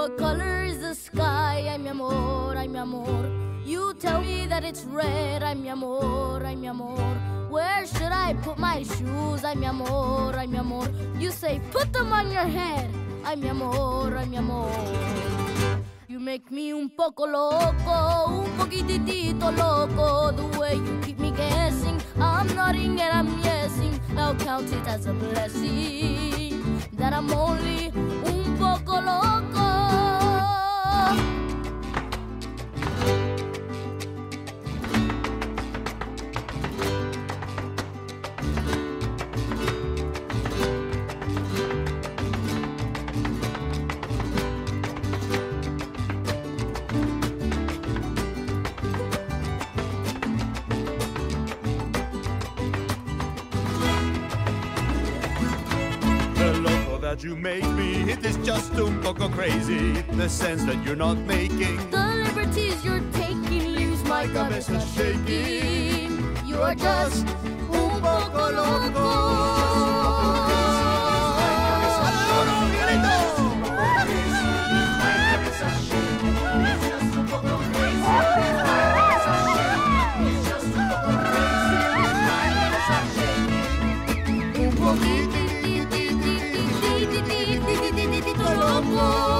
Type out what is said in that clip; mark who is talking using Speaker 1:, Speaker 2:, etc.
Speaker 1: What color is the sky? Ay, mi amor, ay, mi amor. You tell me that it's red. Ay, mi amor, ay, mi amor. Where should I put my shoes? Ay, mi amor, ay, mi amor. You say, put them on your head. Ay, mi amor, ay, mi amor. You make me un poco loco, un poquitito loco. The way you keep me guessing, I'm nodding and I'm yesing. I'll count it as a blessing that
Speaker 2: you make me, it is just un poco crazy. The sense that you're not making.
Speaker 1: The liberties you're taking leaves my cabeza shaking. You're just un poco loco. Loco.